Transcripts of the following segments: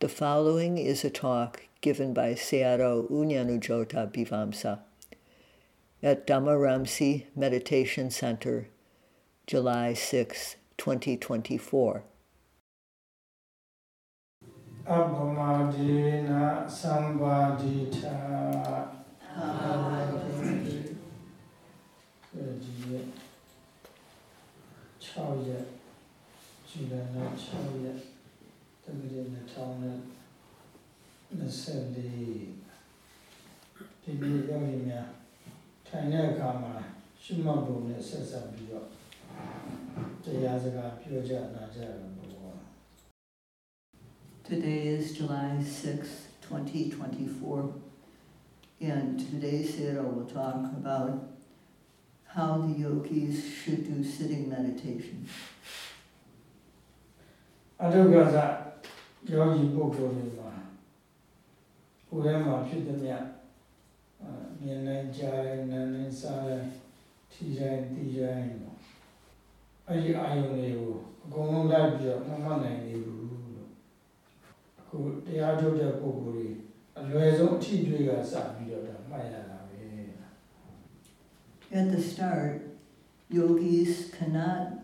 The following is a talk given by Searo U Nyanujjota Bivamsa at Dhammaramsi Meditation Center, July 6, 2024. Abhamadina က်တက္ကရာ2024ဒီနေ့ရောက်ရင်များထိုင်တဲ့အခါမှာရှုမှတ်ပုံနဲ့ဆက်ဆက်ပြီးတော့တရားစကားပြောကြနာကြရမှာ Today is July 6, 2024, and today's Sera will talk about how the yogis should do sitting meditation. အတုကသ ယောဂီပုဂ္ဂိုလ်တွေမှာကိုယ်ထဲမှာဖြစ်သည်မြတ်မြင်နိုင်ကြားနိုင်နားနိုင်စားနိုင်ထီတိုင်းသိတိုင်းပေါ့အဲဒီအာယုန်တွေကိုအကုန်လုံးလိုက်ပြီးတော့မမှတ်နိုင်နေဘူးလို့အခုတရားထုတ်တဲ့ပုဂ္ဂိုလ်တွေအလွယ်ဆုံးအထီးတွေကစပြီးတော့ဒါမှတ်ရတာပဲ At the start, yogis cannot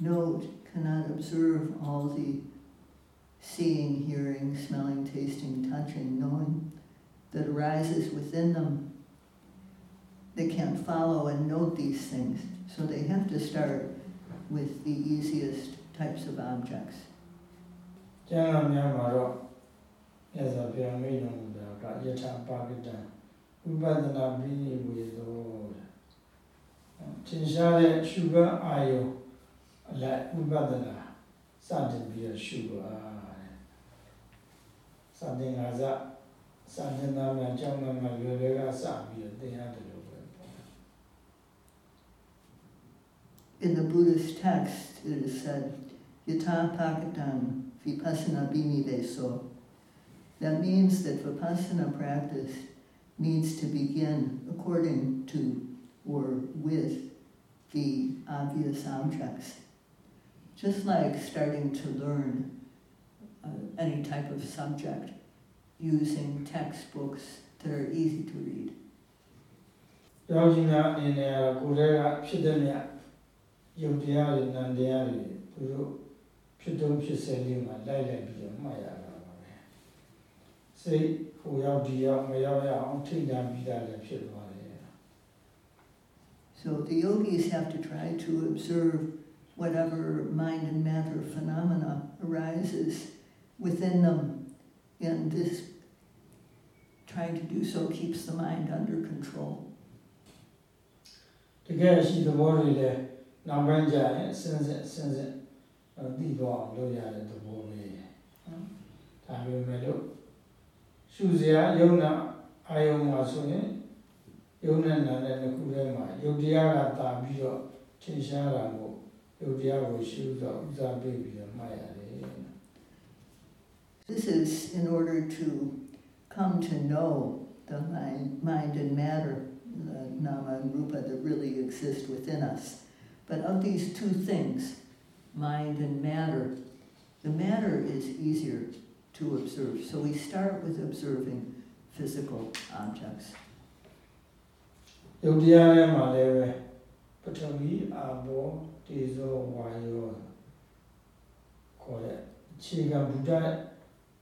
note, cannot observe all the seeing, hearing, smelling, tasting, touching, knowing that arises within them. They can't follow and note these things, so they have to start with the easiest types of objects. ကျမ်းဂန်များမှာတော့မြတ်စွာဘုရားမိန့်တော်မူတာကယထာပါကတံဥပဒနာပိနိဝေသောသင်ရှားတဲ့ရှုခန်းအာယုံအလိုက်ဥပဒနာစတင်ပြီးတော့ရှုပါတဲ့ စတင်ငါစစတင်နာမှာကြောင်းနာမှာလွယ်လွယ်ကစပြီးတော့သင်ရတယ်လို့ပဲပေါ့ In the Buddhist text, it is said, Yata Pakatan Vipassana Bhimiveso. That means that Vipassana practice needs to begin according to or with the obvious objects. Just like starting to learn uh, any type of subject using textbooks that are easy to read. ယောဂီများအနေနဲ့ကတော့ကိုယ်တည်းကဖြစ်တဲ့မြတ်ယုတ်တရားတွေနံတရားတွေသူတို့ဖြစ်တုံးဖြစ်စေလေးမှာလိုက်လိုက်ပြီးတော့မှတ်ရတာပါပဲစိတ်ဟိုရောက်ဒီရောက်မရောက်ရအောင်ထိတ်တန့်ပြီးတာလည်းဖြစ်သွားတယ် So the yogis have to try to observe whatever mind and matter phenomena arises within them, and this trying to do so keeps the mind under control. တကယ်ရှိသဘောတွေလည်းနောက်ပိုင်းကျရင်အစင်းစင်းအစင်းစင်းသိသွားအောင်လုပ်ရတဲ့သဘောပဲနော်ဒါပေမဲ့လို့ရှုစရာယုံနာအာယုံမှာဆိုရင်ယုံနဲ့နာနဲ့တစ်ခုထဲမှာယုတ်တရားကတာပြီးတော့ထင်ရှားတာမို့ယုတ်တရားကိုရှုတော့ဥစားပေးပြီးတော့မှတ်ရတယ် This is in order to come to know the mind, mind and matter, the nama and rupa that really exist within us. But of these two things, mind and matter, the matter is easier to observe. So we start with observing physical objects. ယုတ်တရားထဲမှာလည်းပဲပထဝီအာဘောတေဇောဝါယောခေါ်တဲ့အခြေခံဘုဒ္ဓ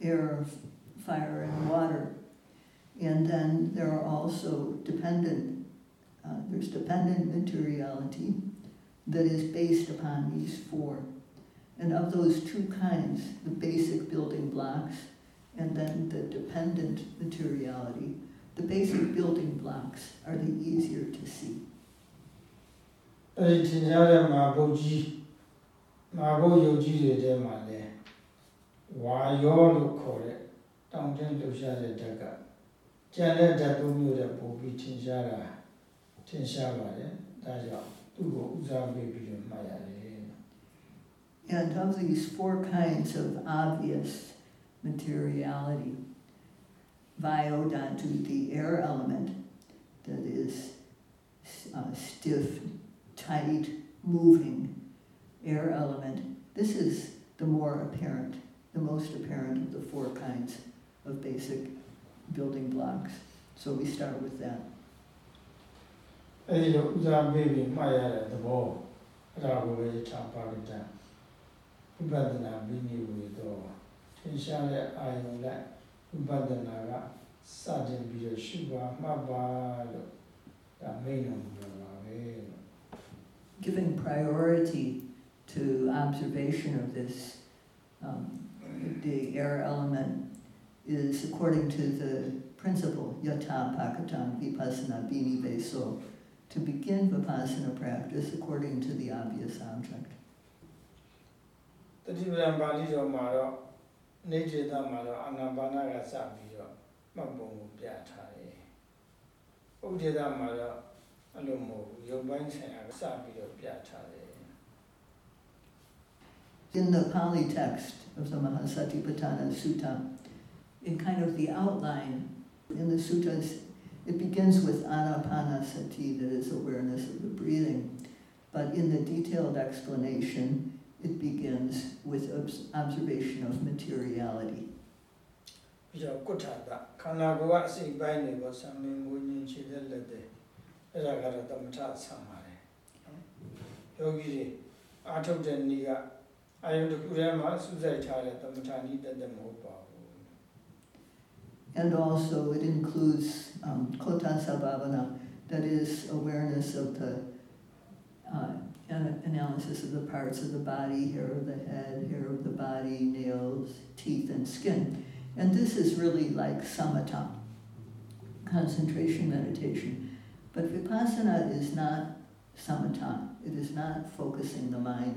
air, fire, and water. And then there are also dependent, uh, there's dependent materiality that is based upon these four. And of those two kinds, the basic building blocks and then the dependent materiality, the basic building blocks are the easier to see. အဲဒီထင်ရှားတဲ့မာဘုတ်ကြီးမာဘုတ်ယုတ်ကြီးတွေထဲမှာလည်း ဝါယောလို့ခေါ်တဲ့တောင်တင်းလှုပ်ရှားတဲ့ဓာတ်ကကျန်တဲ့ဓာတ်သုံးမျိုးတဲ့ပုံပြီးထင်ရှားတာထင်ရှားပါတယ်ဒါကြောင့်သူ့ကိုဦးစားပေးပြီးတော့မှတ်ရတယ် And of these four kinds of obvious materiality, viod onto the air element that is uh, stiff, tight, moving air element. This is the more apparent, the most apparent of the four kinds of basic building blocks. So we start with that. အဲဒီလိုဦးစားပေးပြီးမှတ်ရတဲ့သဘောအဲ့ဒါကိုပဲထားပါလိမ့်တယ်ဥပဒနာဘိနိဝေတော့ထင်ရှားတဲ့အာယုံနဲ့ဥပဒနာကစတင်ပြီးတော့ရှုပါမှတ်ပါလို့ဒါမိန်တော်မူပါပဲလို့ giving priority to observation of this, um, the air element is according to the principle yata pakatam vipassana bhiniveso. To begin vipassana practice according to the obvious object. တတိပဒံပါဠိတော်မှာတော့နေจิตမှာတော့အာနာပါနကစပြီးတော့မှတ်ပုံကိုပြထားတယ်။ဥဒိတမှာတော့အလိုမဟုတ်ဘူးရုပ်ပိုင်းဆိုင်ရာစပြီးတော့ပြထားတယ် In the Pali text of the Mahasatipatthana Sutta, in kind of the outline, in the suttas, it begins with anapanasati, that is awareness of the breathing. But in the detailed explanation, it begins with obs- observation of materiality. ပြီးတော့ကုဋ္ဌတာခန္ဓာကိုယ်ကအစိတ်ပိုင်းတွေပေါ့ဆံမင်းငွေညင်ခြေသက်လက်တဲ့အဲ့ဒါကတော့တမထဆံပါတယ်။ယောဂီတွေအာထုတ်တဲ့နေ့က အာယုန်တစ်ခုထဲမှာစူးစိုက်ထားတဲ့တမထနိတတ်တဲ့မဟုတ်ပါဘူး And also, it includes um, kotasa bhavana, that is awareness of the uh, an- analysis of the parts of the body, hair of the head, hair of the body, nails, teeth, and skin. And this is really like samatha, concentration meditation. But vipassana is not samatha, it is not focusing the mind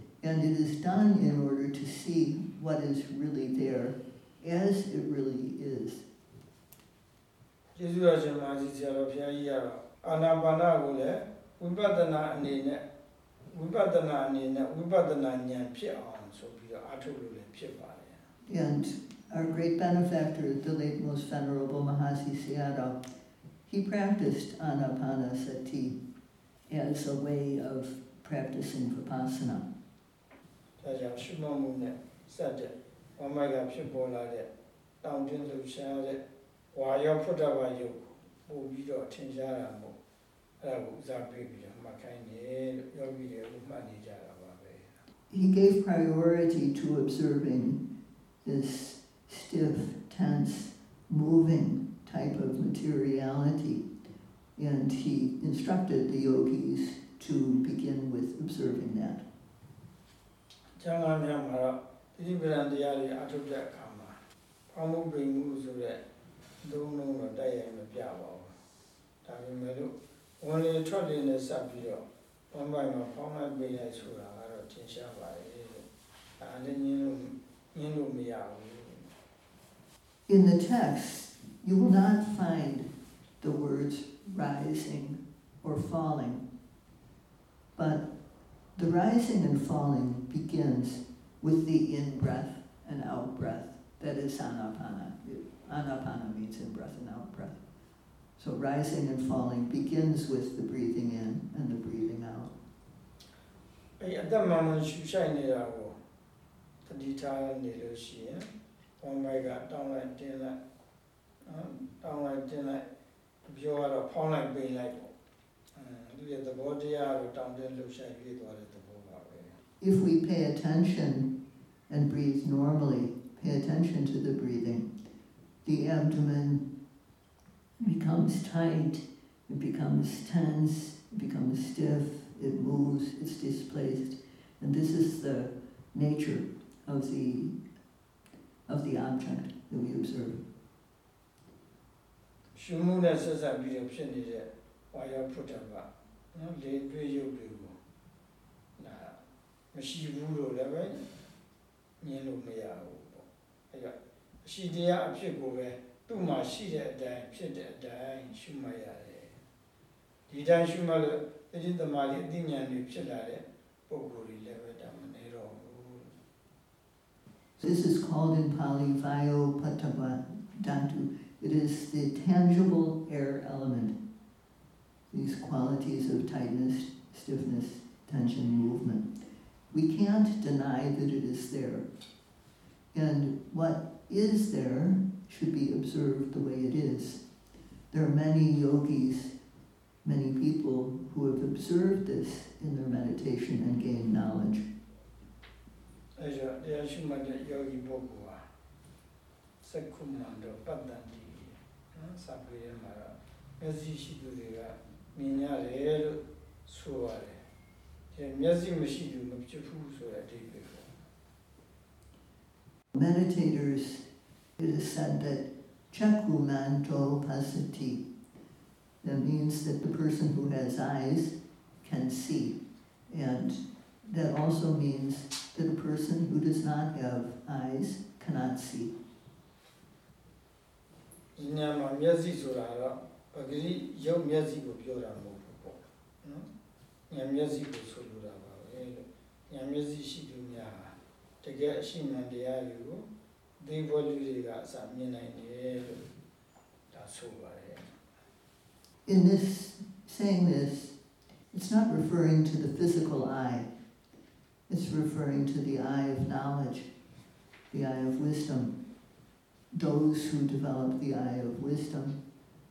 And it is done in order to see what is really there as it really is. ကျေးဇူးတော်ရှင်မာကြီးဆရာတော်ဘုရားကြီးကတော့အာနာပါနကိုလည်းဝိပဿနာအနေနဲ့ဝိပဿနာအနေနဲ့ဝိပဿနာဉာဏ်ဖြစ်အောင်ဆိုပြီးတော့အထုတ်လို့လည်းဖြစ်ပါတယ် And our great benefactor, the late most venerable Mahasi Sayadaw, he practiced anapanasati as a way of practicing vipassana. ။ ဒါကြောင့်ရှုမှတ်မှုနဲ့စတဲ့ဝမ်းမိုက်ကဖြစ်ပေါ်လာတဲ့တောင်တင်းလှူရှားတဲ့ဝါရောဖုဒ္ဓဘာယုတ်ပို့ပြီးတော့ထင်ရှားတာမို့အဲ့ဒါကိုဥစားပေးပြီးတော့မှတ်ခိုင်းတယ်လို့ယောဂီတွေကမှတ်နေကြတာပါပဲ He gave priority to observing this stiff, tense, moving type of materiality. And he instructed the yogis to begin with observing that. ။ ကျမ်းဂန်များမှာတော့သတိပ္ပံတရားတွေအထုတ်တဲ့အခါမှာဖောင်းမှုပိန်မှုဆိုတဲ့သုံးလုံးတော့တိုက်ရိုက်မပြပါဘူး။ဒါပေမဲ့လို့ဝင်လေထွက်လေနဲ့စပ်ပြီးတော့ဝမ်းပိုင်မှာဖောင်းလိုက်ပိန်လိုက်ဆိုတာကတော့ထင်ရှားပါတယ်လို့။ဒါလည်းညင်းလို့ညင်းလို့မရဘူး။ In the text, you will not find the words rising or falling, but the rising and falling begins with the in breath and out breath. That is anapana. Anapana means in breath and out breath. So rising and falling begins with the breathing in and the breathing out. အဲ့အသက်မှန်မှန်ရှူဆိုင်နေတာကိုတတိထားနေလို့ရှိရင်ဝမ်းပိုက်ကတောင်းလိုက်တင်းလိုက်နော်တောင်းလိုက်တင်းလိုက်ပြောရတော့ဖောင်းလိုက်ပိန်လိုက်ပေါ့ ့ If we pay attention and breathe normally, pay attention to the breathing, the abdomen becomes tight, it becomes tense, it becomes stiff, it moves, it's displaced. And this is the nature of the, of the object that we observe. ရှုမှုနဲ့ဆက်ဆက်ပြီးတော့ဖြစ်နေတဲ့ ဝါယောဖုဒ္ဓဘာနော်လေတွေ့ရုပ်တွေကိုဒါမရှိဘူးလို့လည်းပဲမြင်လို့မရဘူးပေါ့အဲဒါအရှိတရားအဖြစ်ကိုပဲသူ့မှာရှိတဲ့အတိုင်းဖြစ်တဲ့အတိုင်းရှုမှတ်ရတယ်ဒီတိုင်းရှုမှတ်လို့အจิตမာလေးအသိဉာဏ်တွေဖြစ်လာတဲ့ပုံကိုယ်တွေလည်းပဲဒါမနေတော့ဘူး This is called in Pali Vayopatava Dhatu. It is the tangible air element. These qualities of tightness, stiffness, tension, movement. We can't deny that it is there. And what is there should be observed the way it is. There are many yogis, many people who have observed this in their meditation and gained knowledge. အဲဒါတရားရှုမှတ်တဲ့ယောဂီပုဂ္ဂိုလ်ဟာစက္ခုမန္တောပတ္တန်တိနော်စာပေထဲမှာတော့မျက်စိရှိသူတွေက မြင်ရတယ်လို့ဆိုရတယ်ဒီမျက်စိမရှိသူမဖြစ်ဘူးဆိုတဲ့အဓိပ္ပာယ်ပေါ့ Meditators, it is said that chakumanto pasati. That means that the person who has eyes can see. And that also means that a person who does not have eyes cannot see. ဒီညမှာမျက်စိဆိုတာတော့ ပဂရိရုပ်မျက်စိကိုပြောတာမဟုတ်ဘူးပေါ့နော်ဉာဏ်မျက်စိကိုဆိုလိုတာပါပဲလို့ဉာဏ်မျက်စိရှိသူများဟာတကယ်အရှိမှန်တရားတွေကိုသိဖို့လူတွေကအစမြင်နိုင်တယ်လို့ဒါဆိုပါတယ် In this, saying this, it's not referring to the physical eye. It's referring to the eye of knowledge, the eye of wisdom. Those who develop the eye of wisdom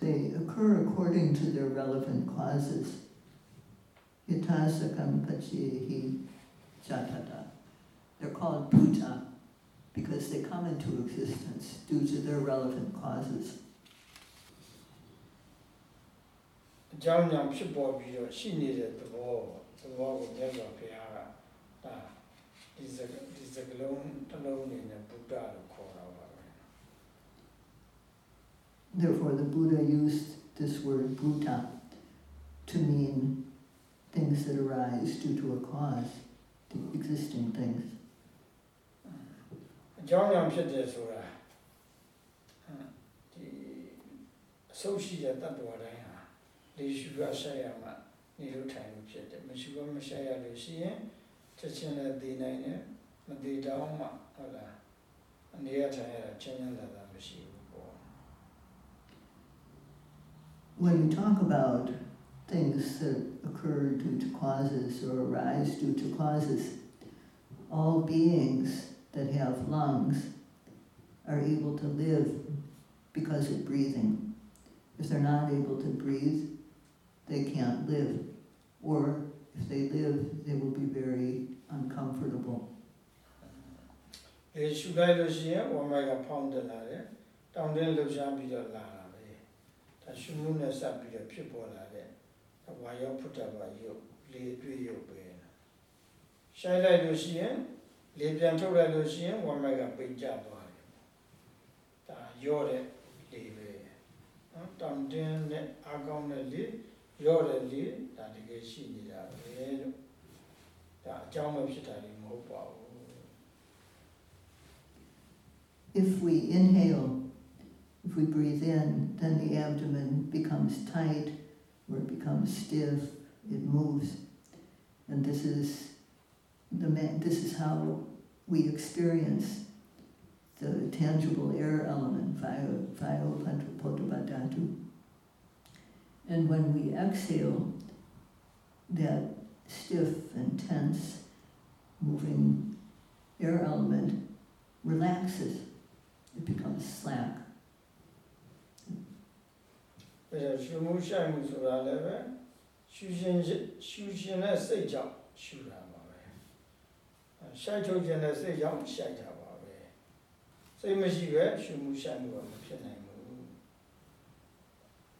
They occur according to their relevant causes. Yatasakam jatata. They're called bhuta because they come into existence due to their relevant causes. အကြောင်းကြောင့်ဖြစ်ပေါ်ပြီးတော့ရှိနေတဲ့သဘောသဘောကိုမြတ်စွာဘုရားကဒါဒီစကဒီစကလုံးတစ်လုံးနေနဲ့ဘုဒ္ဓလို့ခေါ်တာပါပဲ Therefore, the Buddha used this word Bhuta to mean things that arise due to a cause, to existing things. အကြောင်းကြောင့်ဖြစ်တယ်ဆိုတာဟမ်ဒီအဆုတ်ရှိတဲ့တ attva တိုင်းဟာ လေရှုရဆက်ရမှနေလို့ထိုင်လို့ဖြစ်တယ်မရှိဘမဆက်ရလို့ရှိရင်ချက်ချင်းလည်းသိနိုင်တယ်မသိတော့မှဟုတ်လားအနေရထိုင်ရတာချင်းချင်းသာသာမရှိဘူးပေါ့ When you talk about things that occur due to causes or arise due to causes, all beings that have lungs are able to live because of breathing. If they're not able to breathe, they can't live. Or if they live, they will be very uncomfortable. လေရှုလိုက်လို့ရှိရင်ဝမ်းမိုက်ကဖောင်းတက်လာတယ်တောင်းတင်းလှုပ်ရှားပြီးတော့လာတာပဲဒါရှုမှုနဲ့စပ်ပြီးတော့ဖြစ်ပေါ်လာတဲ့ဝါယောဖုတ္တဘာယုတ်လေတွေ့ယုတ်ပဲရှိုင်းလိုက်လို့ရှိရင်လေပြန်ထုတ်လိုက်လို့ရှိရင်ဝမ်းမိုက်ကပိတ်ကျသွားတယ်ဒါရော့တဲ့လေပဲနော်တောင်းတင်းနဲ့အားကောင်းတဲ့လေ ရော့တဲ့လေဒါတကယ်ရှိနေတာပဲလို့ဒါအကြောင်းပဲဖြစ်တာလေမဟုတ်ပါဘူး if we inhale, if we breathe in, then the abdomen becomes tight or it becomes stiff, it moves. And this is the this is how we experience the tangible air element, Vayopotapatatu. And when we exhale, that stiff and tense, moving air element relaxes. It becomes slack. အဲဒါရှုမှုရှိုက်မှုဆိုတာလည်းပဲရှုရှင်ရှုရှင်တဲ့စိတ်ကြောင့်ရှုတာပါပဲရှိုက်ထုတ်ခြင်းတဲ့စိတ်ကြောင့်ရှိုက်တာပါပဲစိတ်မရှိပဲရှုမှုရှိုက်မှုကမဖြစ်နိုင်ဘူး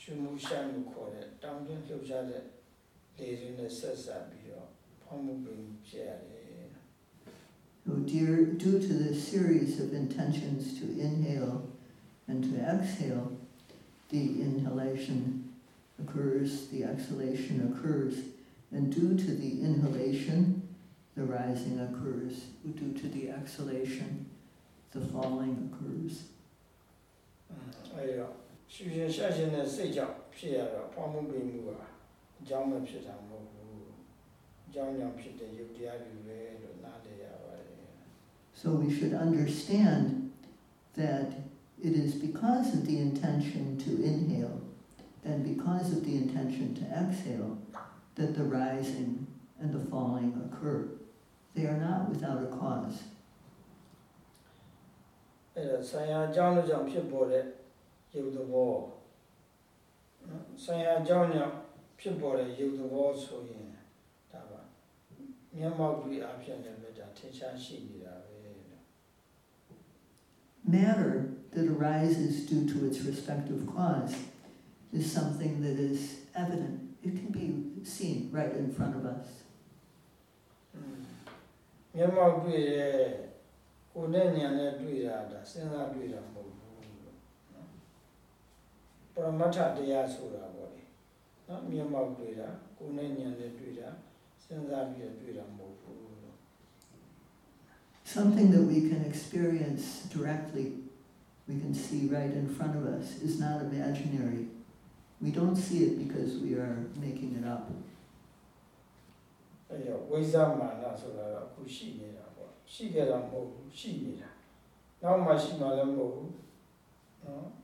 ရှူမှုရှိုက်မှုခေါ်တဲ့တောင်းတင်းလှုပ်ရှားတဲ့လေတွေနဲ့ဆက်ဆက်ပြီးတော့ဖောင်းမှုပင်ဖြစ်ရတယ် So dear, due to this series of intentions to inhale and to exhale, the inhalation occurs, the exhalation occurs, and due to the inhalation, the rising occurs. Due to the exhalation, the falling occurs. အဲဒါ ရှူရှင်ရှာရှင်တဲ့စိတ်ကြောင့်ဖြစ်ရတော့ဖောင်းမှုပင်မှုကအကြောင်းမဖြစ်တာမဟုတ်ဘူးအကြောင်းကြောင့်ဖြစ်တဲ့ယုတ်တရားတွေပဲလို့နားလည်ရပါတယ် So we should understand that it is because of the intention to inhale and because of the intention to exhale, that the rising and the falling occur. They are not without a cause. အဲ့ဒါဆံရအကြောင်းလို့ကြောင့်ဖြစ်ပေါ်တဲ့ ယုတ်သဘောဆံရအကြောင်းကြောင့်ဖြစ်ပေါ်တဲ့ယုတ်သဘောဆိုရင်ဒါပါမျက်မှောက်တွေအဖြစ်လည်းပဲဒါထင်ရှားရှိနေတာပဲ Matter that arises due to its respective cause is something that is evident. It can be seen right in front of us. Something that we can experience directly, we can see right in front of us, is not imaginary. We don't see it because we are making it up. အဲ့တော့ဝိဇ္ဇမာနဆိုတာကအခုရှိနေတာပေါ့ရှိခဲ့တာမဟုတ်ဘူးရှိနေတာနောက်မှရှိမှလည်းမဟုတ်ဘူးနော်အ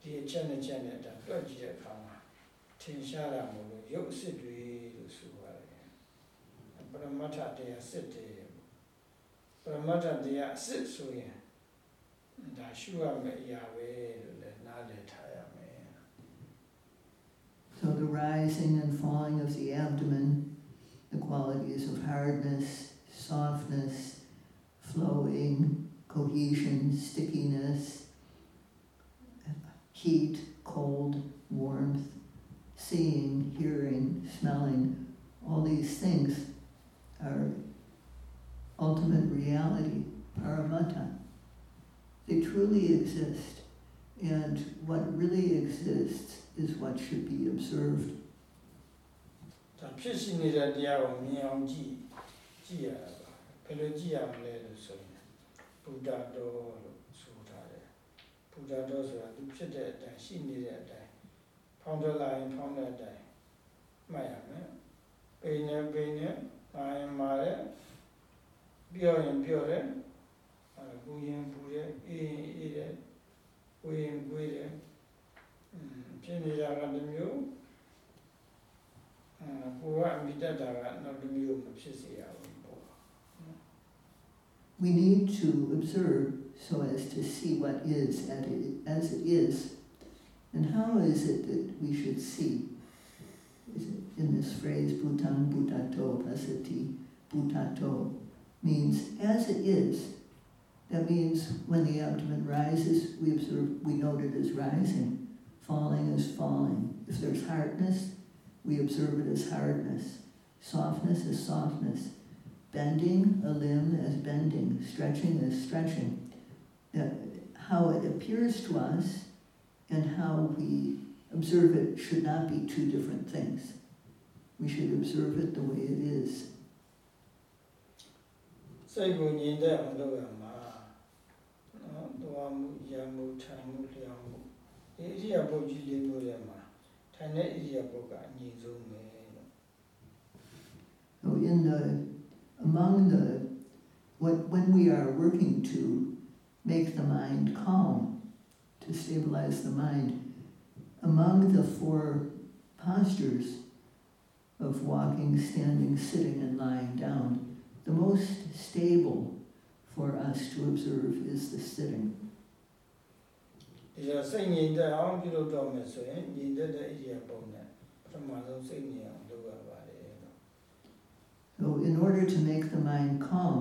ဒီအချက်နဲ့ချက်နဲ့ဒါတွက်ကြည့်တဲ့အခါမှာထင်ရှားတာမလို့ရုပ်အစစ်တွေလို့ဆိုပါတယ်ပရမတ္ထတရားစစ်တယ်ပရမတ္ထတရားအစစ်ဆိုရင်ဒါရှုရမယ့်အရာပဲလို့လည်းနားလည်ထားရမယ် So the rising and falling of the abdomen, the qualities of hardness, softness, flowing, cohesion, stickiness, heat, cold, warmth, seeing, hearing, smelling, all these things are ultimate reality, paramattha. They truly exist. And what really exists is what should be observed. ဘုဒ္ဓတော်ဆိုတာသူဖြစ်တဲ့အတိုင်းရှိနေတဲ့အတိုင်းဖောင်းထွက်လာရင်ဖောင်းတဲ့အတိုင်းမှတ်ရမယ်ပိန်နေပိန်နေမာရင်မာတယ်ပြောရင်ပြောတယ်အဲပူရင်ပူတယ်အေးရင်အေးတယ်ကိုယ်ရင်ကိုယ်တယ်ဖြစ်နေတာကတစ်မျိုး We need to observe so as to see what is as it is. And how is it that we should see? in this phrase, Bhutam Bhutato Pasati Bhutato, means as it is. That means when the abdomen rises, we observe, we note it as rising. Falling is falling. If there's hardness, we observe it as hardness. Softness is softness. Bending a limb as bending. Stretching as stretching Uh, how it appears to us and how we observe it should not be two different things. We should observe it the way it is. စိတ်ကိုငြိမ်သက်အောင်လုပ်ရမှာနော်သွားမှုရမှုထိုင်မှုလျောင်းမှုဒီအရိယာပုတ်ကြီးလေးမျိုးထဲမှာ so in the among the what when we are working to make the mind calm, to stabilize the mind, among the four postures of walking, standing, sitting, and lying down, the most stable for us to observe is the sitting. ဒီတော့စိတ်ငြိမ်သက်အောင်ပြုလုပ်တော့မယ်ဆိုရင်ငြိမ်သက်တဲ့အရာပုံနဲ့ပထမဆုံးစိတ်ငြိမ်အောင်လုပ်ရပါတယ် So in order to make the mind calm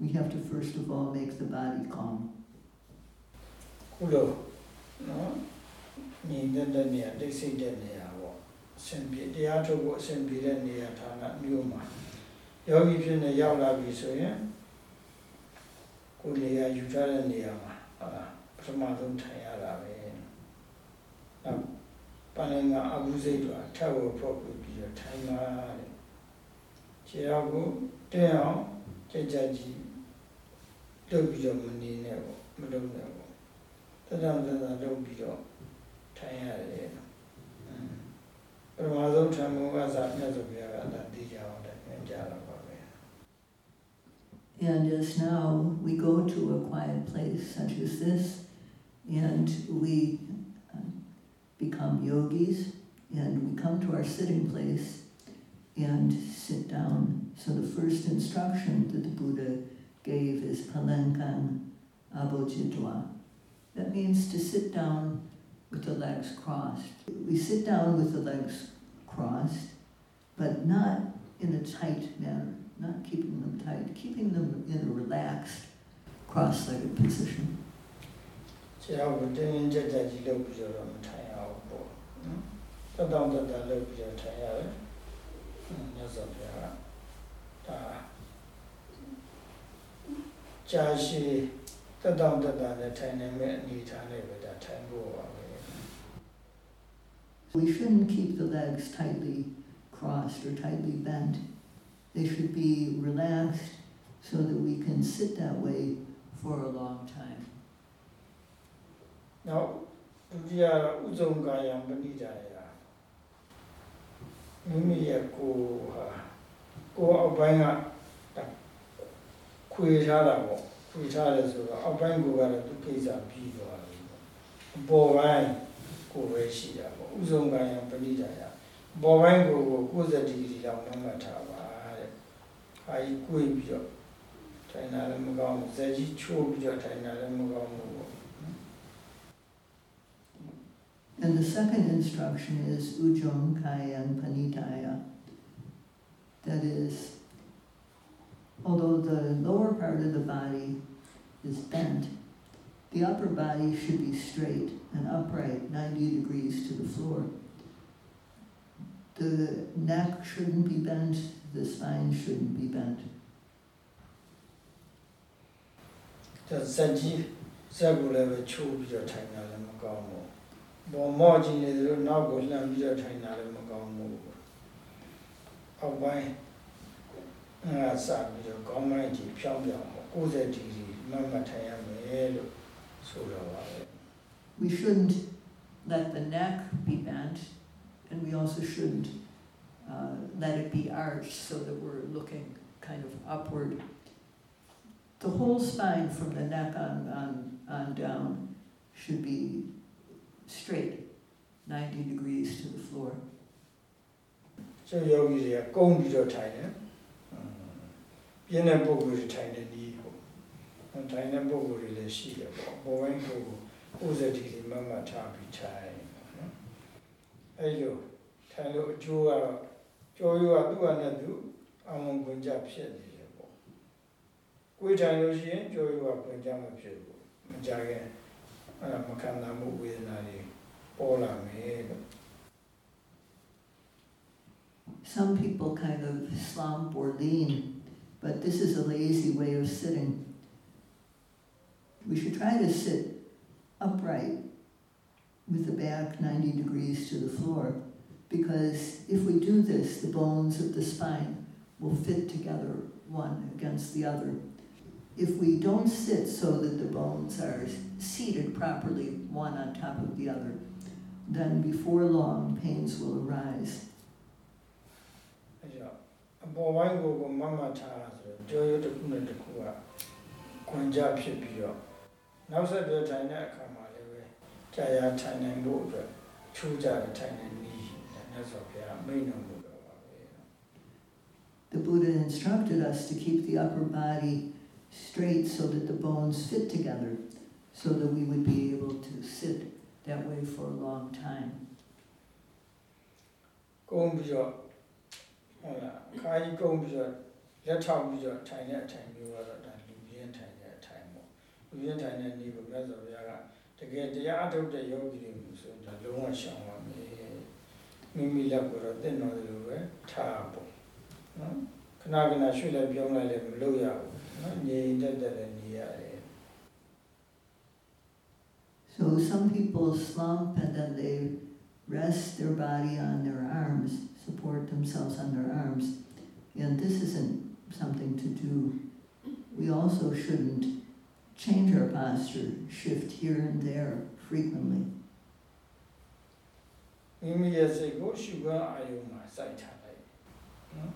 we have to first of all make the body calm ခုလိုနော်ငြိမ်သက်တဲ့နေရာတိတ်ဆိတ်တဲ့နေရာပေါ့အရှင်ပြေတရားထုတ်ဖို့အရှင်ပြေတဲ့နေရာဌာနမျိုးမှာယောဂီဖြစ်နေရောက်လာပြီဆိုရင်ကိုယ်နေရာယူထားတဲ့နေရာမှာဟုတ်လားပထမဆုံးထိုင်ရတာပဲနောက်ပန်းငါအဘူးစိတ်တော့ထပ်ဖို့ဖို့ပြီးတော့ထိုင်ပါတဲ့ခြေရောက်ကိုတင်းအောင်ကြက်ကြက် ကြီးလုပ်ပြီးတော့မနေနဲ့ပေါ့မလုပ်နဲ့ပေါ့တဒံတဒံလုပ်ပြီးတော့ထိုင်ရတယ်ပထမဆုံးထံမှုကစားမြတ်စွာဘုရားကဒါသိကြအောင်တယ်ပြန်ကြတော့ပါပဲ And as now we go to a quiet place such as this, and we uh, become yogis and we come to our sitting place and sit down. So the first instruction that the Buddha gave is pallankam abhujitva. That means to sit down with the legs crossed. We sit down with the legs crossed, but not in a tight manner, not keeping them tight, keeping them in a relaxed, cross-legged position. ဆရာကတင်းတင်းကြပ်ကြပ်ကြီးလုပ်ပြီးတော့မထိုင်အောင်ပေါ့နော်တက်တောင့်တက်တာလုပ်ပြီးတော့ထိုင်ရတယ်မြတ်စွာဘုရားကဒါ ကြာရှည်တတောင်တတနဲ့ထိုင်နေမဲ့အနေထားနဲ့ပဲဒါထိုင်ဖို့ပါပဲ We shouldn't keep the legs tightly crossed or tightly bent. They should be relaxed so that we can sit that way for a long time. နောက်ဒုတိယဥဇုံကာယံပဏိဒါယမိမိရဲ့ကိုဟာကိုအောက်ပိုင်းက ခွေထားတာပေါ့ခွေထားတယ်ဆိုတော့အောက်ပိုင်းကိုကတော့သူကိစ္စပြီးသွားတယ်အပေါ်ပိုင်းကိုပဲရှိတာပေါ့ဥဇုံကာယံပဏိဒါယပေါ်ပိုင်းကို90ဒီဂရီလောက်မှတ်မှတ်ထားပါတဲ့ဟာကြီးကိုပြီးတော့ထိုင်တာလည်းမကောင်းဘူးဇက်ကြီးချိုးပြီးတော့ထိုင်တာလည်းမကောင်းဘူး And the second instruction is ujjong kayan panitaya. That is, although the lower part of the body is bent, the upper body should be straight and upright, 90 degrees to the floor. The neck shouldn't be bent, the spine shouldn't be bent. ဇက်ကြီးဇ ဇက်ကိုလည်းပဲချိုးပြီးတော့ထိုင်တာလည်းမကောင်းဘူးဘောမော့ကြီးနေသလိုနောက်ကိုလှမ်းပြီးတော့ထိုင်တာလည်းမကောင်းဘူးအောက်ပိုင်း ငါစပြီးတော့ကောင်းမိုင်းကြီးဖြောင်းပြောင်း60ဒီဂရီမှတ်မှတ်ထိုင်ရမယ်လို့ဆိုတော့ပါပဲ We shouldn't let the neck be bent, and we also shouldn't uh, let it be arched so that we're looking kind of upward. The whole spine from the neck on, on, on down should be straight, 90 degrees to the floor. ကျယောဂီတွေကကုန်းပြီးတော့ထိုင်တယ် ပြင်းတဲ့ပုဂ္ဂိုလ်တွေထိုင်တဲ့ဒီပေါ့ထိုင်တဲ့ပုဂ္ဂိုလ်တွေလည်းရှိတယ်ပေါ့ဘောဝိုင်းပုဂ္ဂိုလ်60ဒီဂရီမှတ်မှတ်ထားပြီးထိုင်နော်အဲ့လိုထိုင်လို့အကျိုးကတော့ကြောရိုးကသူ့ဟာနဲ့သူအမုံကွင်ကြဖြစ်နေတယ်ပေါ့ကိုယ်ထိုင်လို့ရှိရင်ကြောရိုးကကွင်ကြမဖြစ်ဘူးမကြခင်အဲ့ဒါမခံနိုင်မှုဝေဒနာတွေပေါ်လာမယ်လို့ Some people kind of slump or lean, but this is a lazy way of sitting. We should try to sit upright with the back 90 degrees to the floor because if we do this, the bones of the spine will fit together one against the other. If we don't sit so that the bones are seated properly, one on top of the other, then before long pains will arise. အဲ့ကြောင့်အပေါ်ပိုင်းကိုကိုမမထားဆိုတော့ကြောရိုးတစ်ခုနဲ့တစ်ခုကခွန်ကြဖြစ်ပြီးတော့နောက်ဆက်တွဲထိုင်တဲ့အခါမှာလည်းပဲကြာရထိုင်နိုင်ဖို့အတွက်ချူးကြတဲ့ထိုင်တဲ့နည်းမြတ်စွာဘုရားမိန့်တော်မူတော်ပါပဲ The Buddha instructed us to keep the upper body straight so that the bones fit together, so that we would be able to sit that way for a long time. ကုန်းပြီးတော့ ဟုတ်လားခါကြီးကုန်းပြီးတော့လက်ထောက်ပြီးတော့ထိုင်တဲ့အထိုင်မျိုးကတော့ဒါလူရင်းထိုင်တဲ့အထိုင်ပေါ့လူရင်းထိုင်တဲ့နည်းကိုမြတ်စွာဘုရားကတကယ်တရားအထုတ်တဲ့ယောဂီတွေမျိုးဆိုဒါလုံးဝရှောင်ပါမယ်မိမိလက်ကိုတော့တင့်တော်တယ်လို့ပဲထားပေါ့နော်ခဏခဏရွှေ့လိုက်ပြောင်းလိုက်လည်းမလုပ်ရဘူးနော်ငြိမ်တက်တက်လည်းနေရတယ် So some people slump and then they rest their body on their arms, support themselves on their arms. And this isn't something to do. We also shouldn't change our posture, shift here and there frequently. မိမိရဲ့စိတ်ကိုရှုခွင့်အာယုံမှာစိုက်ထားလိုက်နော်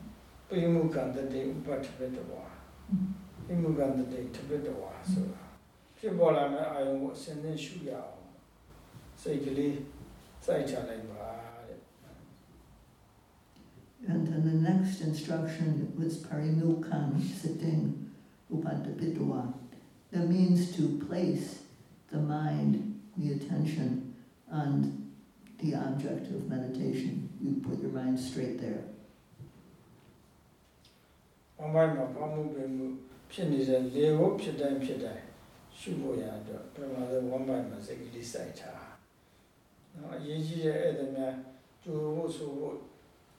ပိမှုကံတတိဥပတ္ထပတဝါပိမှုကံတတိထပတဝါဆိုတာဖြစ်ပေါ်လာမယ့်အာယုံကိုအစဉ်သင်းရှုရအောင်စိတ်ကလေးစိုက်ချလိုက်ပါတဲ့ and then the next instruction was parimukham sitting upatthapetva. That means to place the mind, the attention on the object of meditation. You put your mind straight there. ဝမ်းပိုင်းမှာကောင်းမှုပင်မှုဖြစ်နေတဲ့လေဝုဖြစ်တိုင်းဖြစ်တိုင်းရှုဖို့ရတော့ပထမဆုံးဝမ်းပိုင်းမှာစိတ်ကလေးစိုက်တာ။နော်အရေးကြီးတဲ့ဧည့်သည်များကြိုးဖို့ဆိုဖို့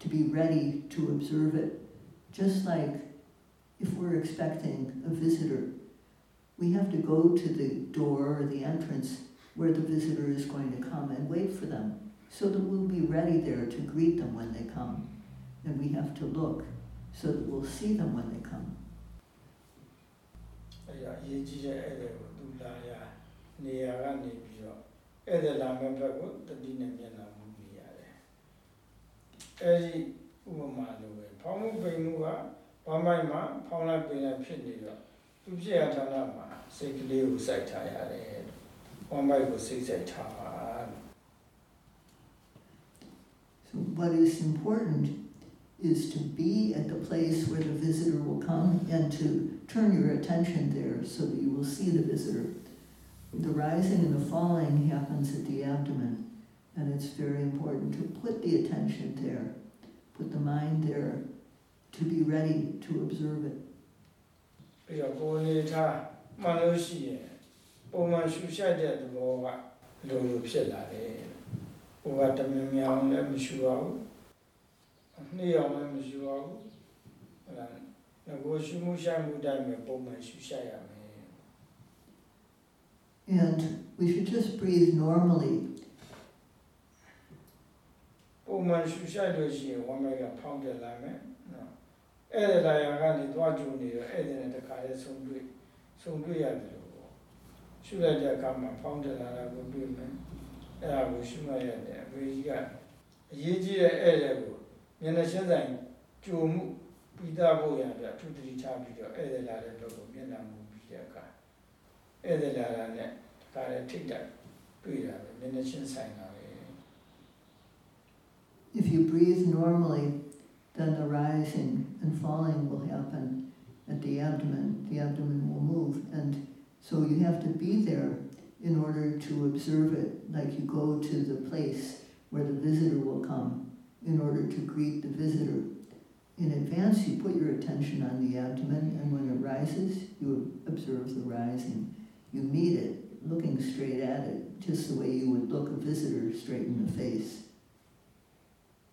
to be ready to observe it. Just like if we're expecting a visitor, we have to go to the door or the entrance where the visitor is going to come and wait for them so that we'll be ready there to greet them when they come. And we have to look so that we'll see them when they come. အဲ့ဒါအရေးကြီးတဲ့အဲ့ဒါကိုသူလာရနေရာကနေပြီးတော့အဲ့ဒါလာမဲ့ဘက်ကိုတတိနဲ့မျက်နှာမူနေရတယ် အဲ့ဒီဥပမာလိုပဲဖောင်းမှုပိန်မှုကဘာမိုက်မှာဖောင်းလိုက်ပိန်လိုက်ဖြစ်နေတော့သူဖြစ်ရဌာနမှာစိတ်ကလေးကိုစိုက်ထားရတယ်ဘာမိုက်ကိုစိတ်စိုက်ထားပါ So what is important is to be at the place where the visitor will come and to turn your attention there so that you will see the visitor. The rising and the falling happens at the abdomen, and it's very important to put the attention there, put the mind there, to be ready to observe it. ပြီးတော့ကိုယ်အနေထားမှန်လို့ရှိရင်ပုံမှန်ရှုရှိုက်တဲ့သဘောကလိုလိုဖြစ်လာတယ်။ဟိုကတမင်မြောင်လည်းမရှုအောင်နှိမ့်အောင်လည်းမရှုအောင်ဟုတ်လား။ငါရှုမှုရှိုက်မှုတိုင်းပဲပုံမှန်ရှုရှိုက်ရမယ် And we should just breathe normally. ပုံမှန်ရှုရှိုက်လို့ရှိရင်ဝမ်းမိုက်ကဖောင်းတက်လာမယ်နော်။အဲ့ဒါလာရကနေသွားကြုံနေတော့အဲ့ဒါနဲ့တခါလဲဆုံးတွေ့ဆုံးတွေ့ရတယ်လို့ပေါ့။ရှုလိုက်တဲ့အခါမှာဖောင်းတက်လာတာကိုတွေ့မယ်။အဲ့ဒါကိုရှုမှတ်ရတယ်အမေကြီးကအရေးကြီးတဲ့အဲ့ဒါကိုမျက်နှာရှင်းဆိုင်ကြုံမှုပြီးသားဖို့ရတဲ့သူတတိချပြီးတော့အဲ့ဒါလာတဲ့ဘက်ကိုမျက်နှာမူပြီးတဲ့အခါအဲ့ဒါလာတာနဲ့တခါလဲထိတ်တက်တွေ့တာပဲမျက်နှာရှင်းဆိုင်တာပဲ If you breathe normally, then the rising and falling will happen at the abdomen. The abdomen will move. And so you have to be there in order to observe it, like you go to the place where the visitor will come in order to greet the visitor. In advance, you put your attention on the abdomen, and when it rises, you observe the rising. You meet it, looking straight at it, just the way you would look a visitor straight in the face.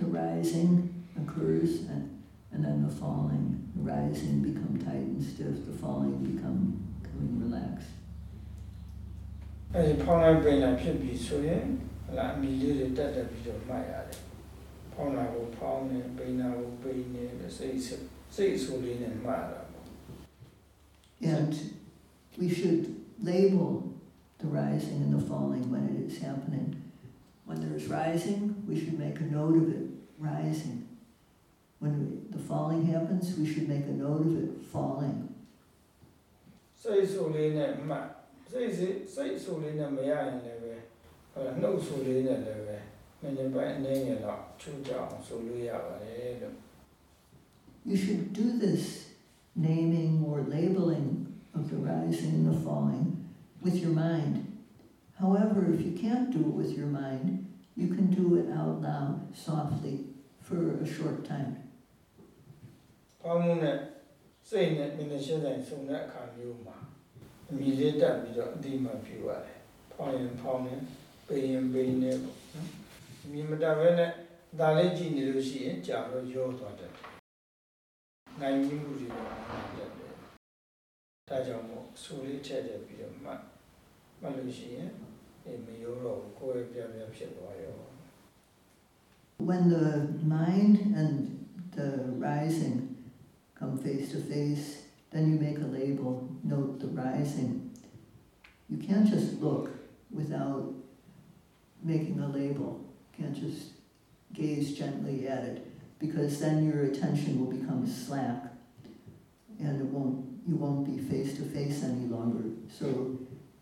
The rising occurs and, and then the falling. The rising become tight and stiff, the falling become becoming relaxed. ။အဲ့ဒီဖောင်းလိုက်ပင်လာဖြစ်ပြီးဆိုရင်ဟလာအမီလေးတွေတက်တက်ပြီးတော့မှတ်ရတယ်။ဖောင်းလာကိုဖောင်းနေပင်လာကိုပင်နေစိတ်စိတ်စိတ်အဆူလေးနဲ့မှတ်ရတာပေါ့ And we should label the rising and the falling when it is happening. When there's rising, we should make a note of it, rising. When we, the falling happens, we should make a note of it, falling. စိတ်ဆူလေးနဲ့မှတ်စိတ်စိတ်စိတ်ဆူလေးနဲ့မရရင်လည်းပဲဟိုလားနှုတ်ဆူလေးနဲ့လည်းပဲမင်းပိုင်းအနေငယ်တော့ချူကြအောင်ဆူလို့ရပါတယ်လို့ You should do this naming or labeling of the rising and the falling with your mind. However, if you can't do it with your mind, you can do it out loud, softly, for a short time. ဖောင်းမှုနဲ့စိတ်နဲ့မင်းရှင်းဆိုင်ဆုံတဲ့အခါမျိုးမှာအမိလေးတက်ပြီးတော့အတိမဖြစ်ရတယ်ဖောင်းရင်ဖောင်းနေပိန်ရင်ပိန်နေပေါ့နော်အမိမတက်ပဲနဲ့ဒါလေးကြည့်နေလို့ရှိရင်ကြာတော့ရောသွားတယ်နိုင်မှုတွေတော့နိုင်တယ်ဒါကြောင့်မို့ဆူလေးထည့်တယ်ပြီးတော့မှ မှလို့ရှိရင်အေးမရောတော့ဘူးကိုယ်ပြပြဖြစ်သွားရော When the mind and the rising come face to face, then you make a label, note the rising. You can't just look without making a label. You can't just gaze gently at it because then your attention will become slack and it won't you won't be face to face any longer. So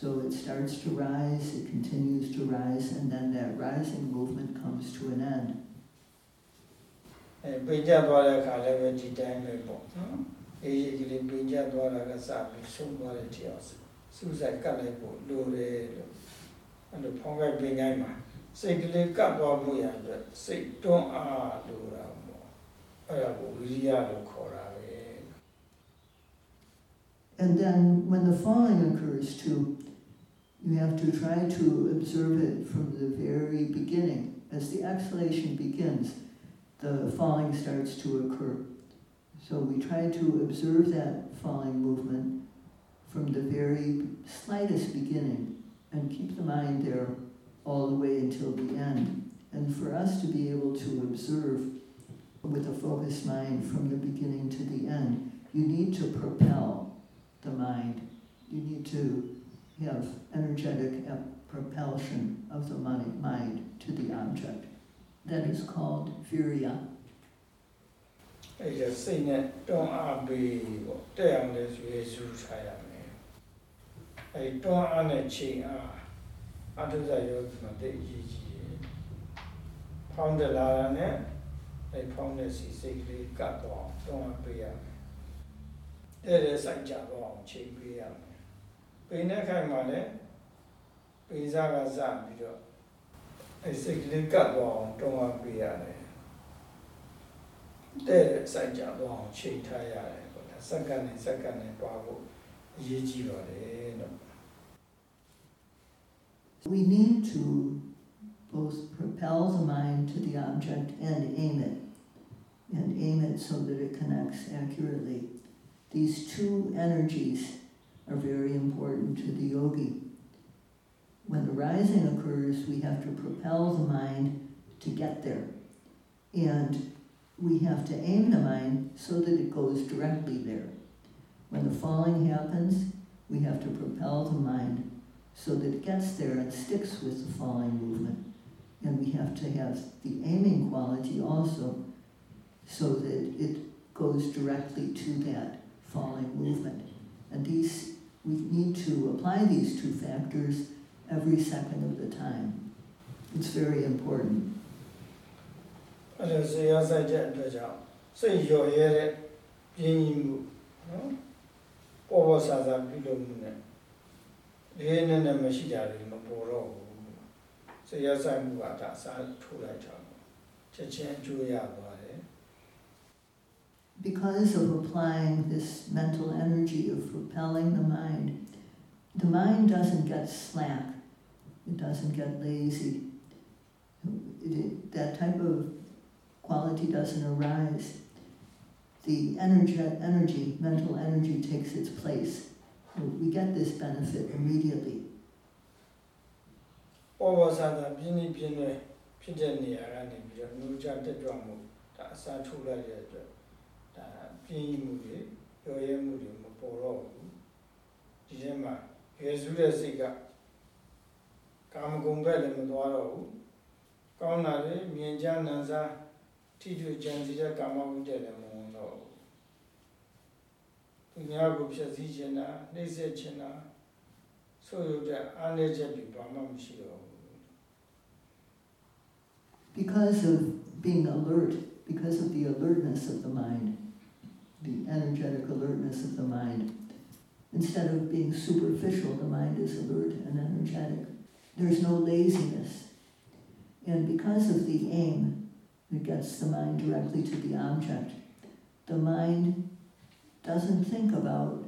So it starts to rise, it continues to rise, and then that rising movement comes to an end. အဲပိကြသွားတဲ့အခါလည်းပဲဒီတိုင်းပဲပေါ့နော်အေးကြီးကလေးပိကြသွားတာကစပြီးဆုံးသွားတဲ့တရားစူးစိုက်ကတ်လိုက်ဖို့လိုတယ်လို့အဲ့လိုဖောင်းကိုက်ပိကြိုင်းမှာစိတ်ကလေးကတ်သွားဖို့ရအတွက်စိတ်တွန်းအားလိုတာပေါ့အဲ့ဒါကိုဝိရိယလို့ခေါ်တာပဲ And then when the falling occurs too, you have to try to observe it from the very beginning. As the exhalation begins, the falling starts to occur. So we try to observe that falling movement from the very slightest beginning and keep the mind there all the way until the end. And for us to be able to observe with a focused mind from the beginning to the end, you need to propel the mind. You need to have energetic propulsion of the mind to the object. That is called virya. အဲ့ဒါစိတ်နဲ့တွန်းအားပေးပေါ့တဲ့အောင်လဲဆိုရစုထားရမယ်အဲ့တွန်းအားနဲ့ချိန်အားအထုဇယောဂမှာတဲ့အရေးကြီးတယ်ဖောင်းတယ်လာတဲ့အဲ့ဖောင်းတဲ့စီစိတ်ကလေးကတ်သွားအောင်တွန်းအားပေးရမယ်တဲ့တဲ့စိုက်ကြတော့အောင်ချိန်ပေးရမယ် ် ပိန်တဲ့ခိုင်မှာလည်းပိစားကစပြီးတော့အဲ့စိတ်ကလေးကတ်သွားအောင်တွန်းအားပေးရတယ်တဲ့စိုက်ကြတော့အောင်ချိန်ထားရတယ်ပေါ့ဒါစက္ကန့်နဲ့စက္ကန့်နဲ့တွားဖို့အရေးကြီးပါတယ်လို့ We need to both propel the mind to the object and aim it, and aim it so that it connects accurately. These two energies are very important to the yogi. When the rising occurs, we have to propel the mind to get there. And we have to aim the mind so that it goes directly there. When the falling happens, we have to propel the mind so that it gets there and sticks with the falling movement. And we have to have the aiming quality also so that it goes directly to that falling movement. And these we need to apply these two factors every second of the time. It's very important. အဲ့ဒါစေရဆိုင်တဲ့အတွက်ကြောင့်စိတ်ရော်ရဲတဲ့ပြင်းကြီးမှုနော်ပေါ်ပေါ်ဆာဆာပြုလုပ်မှုနဲ့လေးနဲ့နဲ့မရှိတာတွေမပေါ်တော့ဘူးစေရဆိုင်မှုကဒါအစားထိုးလိုက်တာချက်ချင်းအကျိုးရသွားတယ် Because of applying this mental energy of propelling the mind, the mind doesn't get slack, it doesn't get lazy. It, it, that type of quality doesn't arise, the energy, energy, mental energy takes its place. We get this benefit immediately. ပေါ်ပေါ်ဆာဆာပြင်းပြင်းနဲ့ဖြစ်တဲ့နေရာကနေပြီးတော့နှိုးချတက်ကြွမှုဒါအစားထိုးလိုက်တဲ့အတွက် ဒါပြင်းမှုတွေရောရဲမှုတွေမပေါ်တော့ဘူးဒီထဲမှာရေစုတဲ့စိတ်ကကာမဂုဏ်ဘက်လည်းမသွားတော့ဘူးကောင်းတာလေမြင်ကြနံစားထိတွေ့ကြံစည်တဲ့ကာမဝိတ္တလည်းမဝင်တော့ဘူးသူများကိုဖြည့်ဆည်းခြင်းတာနှိမ့်ဆက်ခြင်းတာဆိုရတဲ့အားနည်းချက်တွေဘာမှမရှိတော့ဘူး Because of being alert, because of the alertness of the mind, the energetic alertness of the mind, instead of being superficial, the mind is alert and energetic. There's no laziness. And because of the aim, it gets the mind directly to the object. The mind doesn't think about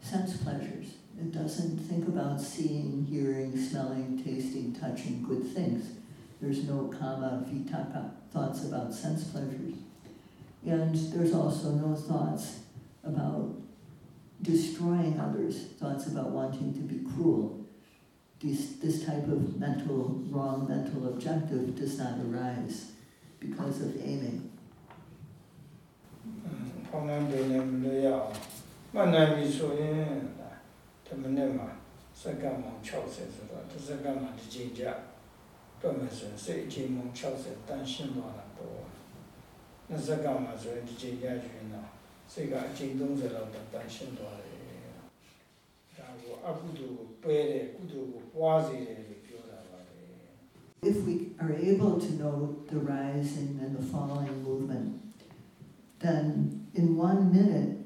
sense pleasures. It doesn't think about seeing, hearing, smelling, tasting, touching good things. There's no kama vitakka, thoughts about sense pleasures. And there's also no thoughts about destroying others, thoughts about wanting to be cruel. This, this type of mental, wrong mental objective does not arise because of aiming. ဖောင်းနှံပေးနေမလို့ရအောင်မှတ်နိုင်ပြီဆိုရင်ဒါ10မိနစ်မှာစက္ကန့်ပေါင်း60ဆိုတော့တစ်စက္ကန့်မှာတစ်ချိန်ကြတော့မယ်ဆိုရင်စိတ်အချိန်ပေါင်း60တန်ရှင်းသွားတာ If we are able to know the rising and the falling movement, then in one minute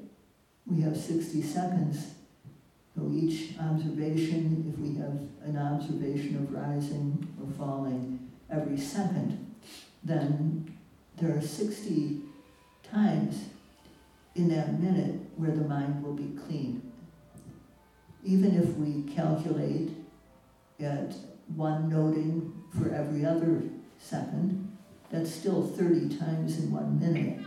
we have 60 seconds. So each observation, if we have an observation of rising or falling every second, then there are 60 times in that minute where the mind will be clean. Even if we calculate at one noting for every other second, that's still 30 times in one minute.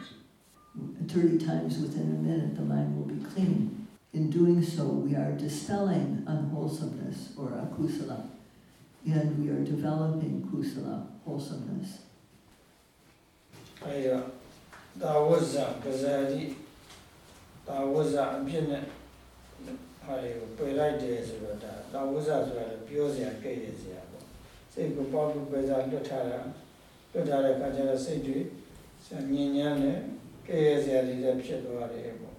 30 times within a minute, the mind will be clean. In doing so, we are dispelling unwholesomeness or akusala, and we are developing kusala, wholesomeness. အဲဒီတော့တာဝဇ္ဇပဇာတိတာဝဇ္ဇအဖြစ်နဲ့ဟာတွေကိုပယ်လိုက်တယ်ဆိုတော့ဒါတာဝဇ္ဇဆိုတာလည်းပြောစရာကြည့်ရစရာပေါ့စိတ်ကိုပေါ့လို့ပယ်စားလွတ်ထားတာလွတ်ထားတဲ့အခါကျတော့စိတ်တွေညဉ့်ညမ်းနဲ့ကြည့်ရစရာတွေလည်းဖြစ်သွားတယ်ပေါ့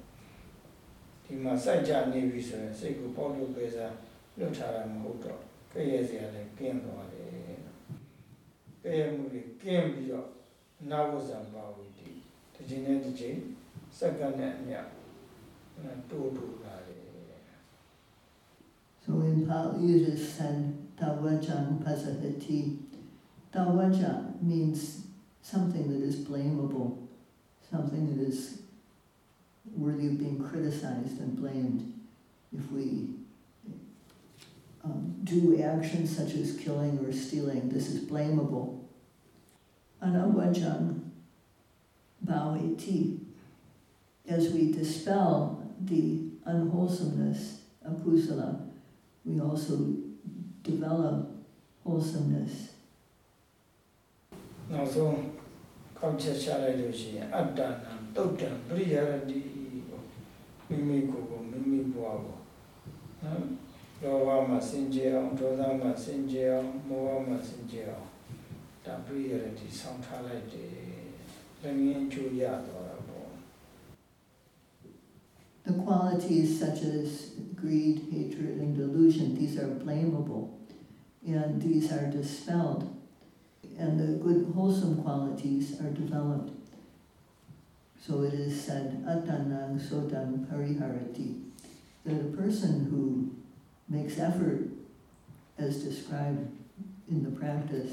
ဒီမှာစိုက်ကြနေပြီဆိုရင်စိတ်ကိုပေါ့လို့ပယ်စားလွတ်ထားတာမဟုတ်တော့ကြည့်ရစရာလည်းကင်းသွားတယ်ကြည့်ရမှုတွေကင်းပြီးတော့ နာဝဇံပါဝီတိဒီချိန်နဲ့ဒီချိန်စက္ကန့်နဲ့အမျှတိုးတိုးလာတယ် So in Pali it is said Tawajang Pasahati. Tawaja means something that is blamable, something that is worthy of being criticized and blamed. If we um, do actions such as killing or stealing, this is blamable. Anawajang Bhaveti. As we dispel the unwholesomeness, akusala, we also develop wholesomeness. နောက်ဆုံးကောက်ချက်ချလိုက်လို့ရှိရင်အတ္တနာတုတ်တံပရိယရတိမိမိကိုယ်ကိုမိမိဘဝကိုနော်လောဘမှာစင်ကြယ်အောင်ဒေါသမှာစင်ကြယ်အောင်မောဟမှာစင်ကြယ်အောင် ဒါပရိယရတိဆောင်းထားလိုက်တယ်လည်းငင်းချိုးရသွားတာပေါ့ The qualities such as greed, hatred, and delusion, these are blamable and these are dispelled. And the good, wholesome qualities are developed. So it is said, Atanang Sodang Pariharati, that a person who makes effort, as described in the practice,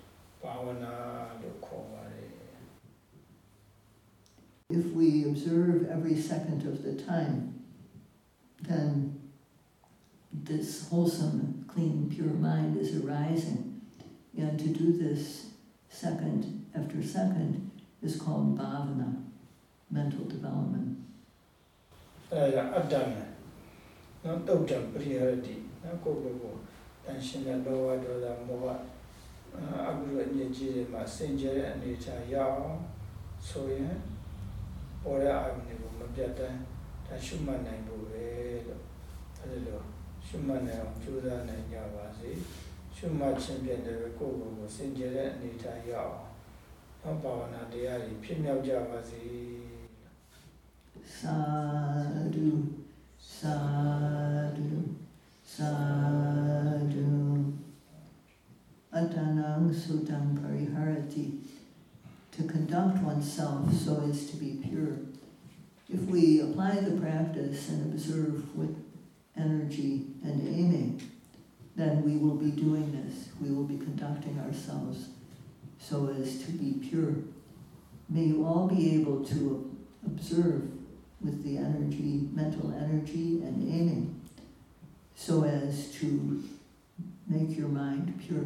If we observe every second of the time, then this wholesome, clean, pure mind is arising. And to do this second after second is called bhavana, mental development. အဲဒါအတ္တနဲ့နော်တုတ်တံပရိယရတိနော်ကိုယ့်ကိုယ်ကိုတန်ရှင်းတဲ့လောဘဒေါသမောဟ အကုသိုလ်အညစ်အကြေးတွေမှာစင်ကြယ်တဲ့အနေချာရအောင်ဆိုရင်ပေါ်ရအာရုံတွေကိုမပြတ်တမ်းဒါရှုမှတ်နိုင်ဖို့ပဲလို့အဲဒီလိုရှုမှတ်နိုင်အောင်ကြိုးစားနိုင်ကြပါစေရှုမှတ်ခြင်းဖြင့်လည်းကိုယ့်ကိုယ်ကိုစင်ကြယ်တဲ့အနေချာရအောင်ဟောဘာဝနာတရားတွေဖြစ်မြောက်ကြပါစေ Sadhu, sadhu, sadhu. Atanang sutang pariharati. To conduct oneself so as to be pure. If we apply the practice and observe with energy and aiming, then we will be doing this. We will be conducting ourselves so as to be pure. May you all be able to observe with the energy, mental energy and aiming, so as to make your mind pure